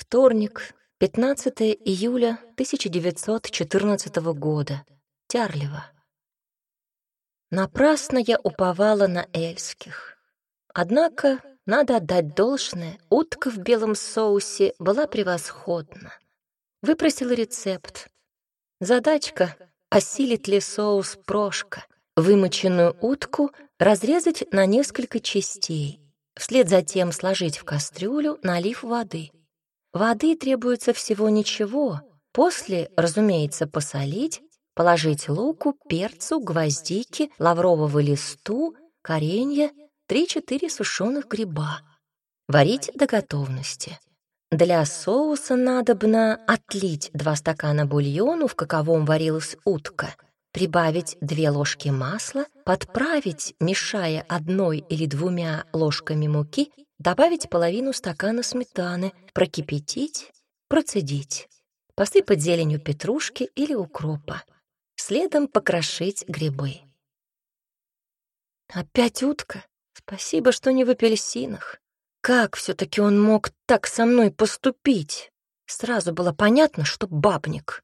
Вторник, 15 июля 1914 года. Тярлево. Напрасно я уповала на эльских. Однако, надо отдать должное, утка в белом соусе была превосходна. Выпросила рецепт. Задачка — осилит ли соус прошка. Вымоченную утку разрезать на несколько частей. Вслед за тем сложить в кастрюлю, налив воды. Воды требуется всего ничего. После, разумеется, посолить, положить луку, перцу, гвоздики, лаврового листу, коренья, 3-4 сушеных гриба. Варить до готовности. Для соуса надобно отлить 2 стакана бульону, в каковом варилась утка, прибавить 2 ложки масла, подправить, мешая одной или двумя ложками муки, добавить половину стакана сметаны, прокипятить, процедить, посыпать зеленью петрушки или укропа, следом покрошить грибы. Опять утка? Спасибо, что не в апельсинах. Как все-таки он мог так со мной поступить? Сразу было понятно, что бабник.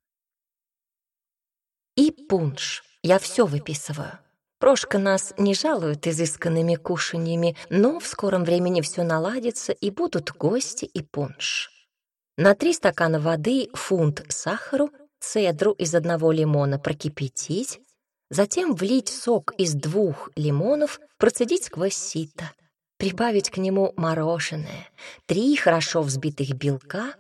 И пунш. Я все выписываю. Прошка нас не жалует изысканными кушаньями, но в скором времени все наладится, и будут гости и пунш. На три стакана воды фунт сахару, цедру из одного лимона прокипятить, затем влить сок из двух лимонов, процедить сквозь сито — прибавить к нему мороженое, три хорошо взбитых белка,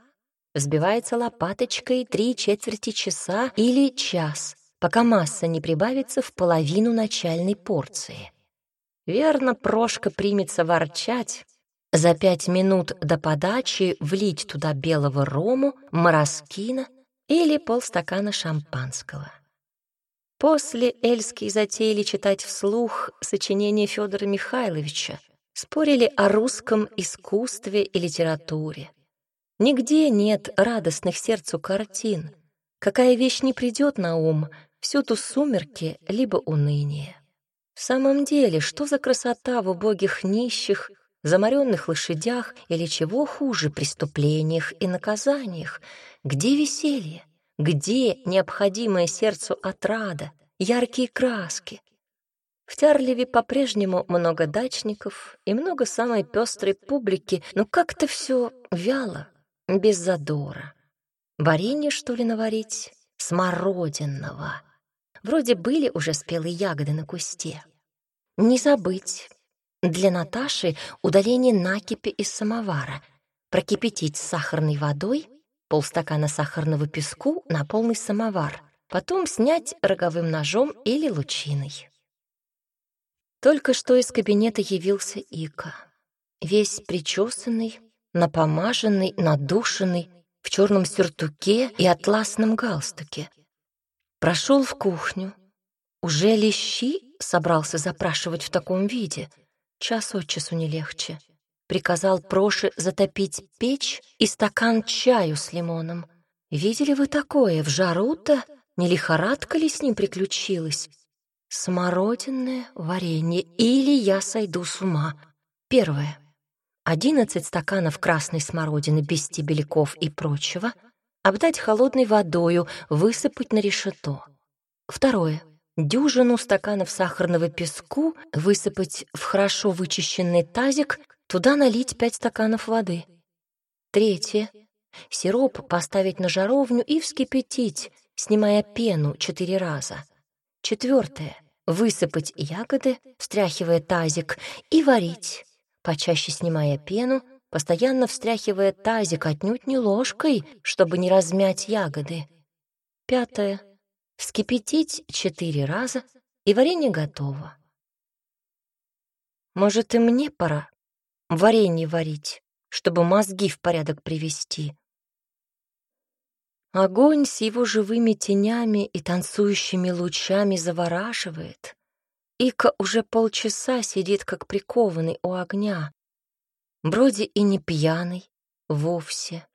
взбивается лопаточкой три четверти часа или час, пока масса не прибавится в половину начальной порции. Верно, Прошка примется ворчать, за пять минут до подачи влить туда белого рому, мороскина или полстакана шампанского. После Эльский затеяли читать вслух сочинение Федора Михайловича, спорили о русском искусстве и литературе. Нигде нет радостных сердцу картин. Какая вещь не придет на ум, всюду сумерки либо уныние. В самом деле, что за красота в убогих нищих, заморенных лошадях или чего хуже преступлениях и наказаниях? Где веселье? Где необходимое сердцу отрада, яркие краски? В Тярлеве по-прежнему много дачников и много самой пестрой публики, но как-то все вяло, без задора. Варенье, что ли, наварить? Смородинного. Вроде были уже спелые ягоды на кусте. Не забыть. Для Наташи удаление накипи из самовара. Прокипятить с сахарной водой, полстакана сахарного песку на полный самовар. Потом снять роговым ножом или лучиной. Только что из кабинета явился Ика. Весь причесанный, напомаженный, надушенный, в черном сюртуке и атласном галстуке. Прошел в кухню. Уже лещи собрался запрашивать в таком виде. Час от часу не легче. Приказал Проше затопить печь и стакан чаю с лимоном. Видели вы такое? В жару-то не лихорадка ли с ним приключилась? Смородинное варенье или я сойду с ума. Первое. Одиннадцать стаканов красной смородины без стебельков и прочего обдать холодной водою, высыпать на решето. Второе. Дюжину стаканов сахарного песку высыпать в хорошо вычищенный тазик, туда налить пять стаканов воды. Третье. Сироп поставить на жаровню и вскипятить, снимая пену четыре раза. Четвертое. Высыпать ягоды, встряхивая тазик, и варить, почаще снимая пену, постоянно встряхивая тазик отнюдь не ложкой, чтобы не размять ягоды. Пятое. Вскипятить четыре раза, и варенье готово. Может, и мне пора варенье варить, чтобы мозги в порядок привести, Огонь с его живыми тенями и танцующими лучами завораживает. Ика уже полчаса сидит как прикованный у огня. Вроде и не пьяный вовсе.